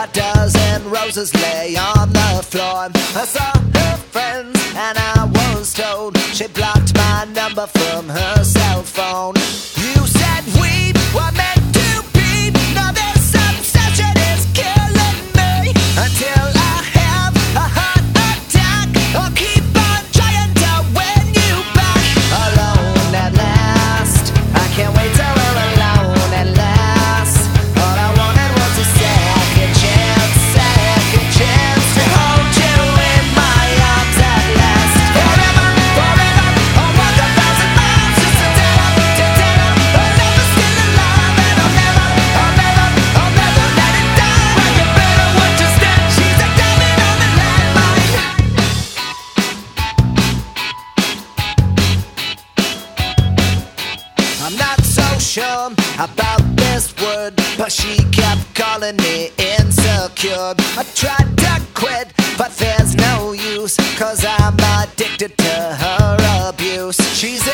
A dozen roses lay on the floor. I saw her friends and I was told she blocked my number from her cell phone. You said we were meant to be. Now this obsession is killing me until I have a heart attack. I'll keep on trying to win you back. Alone at last. I can't wait till she kept calling me insecure. I tried to quit, but there's no use, cause I'm addicted to her abuse. She's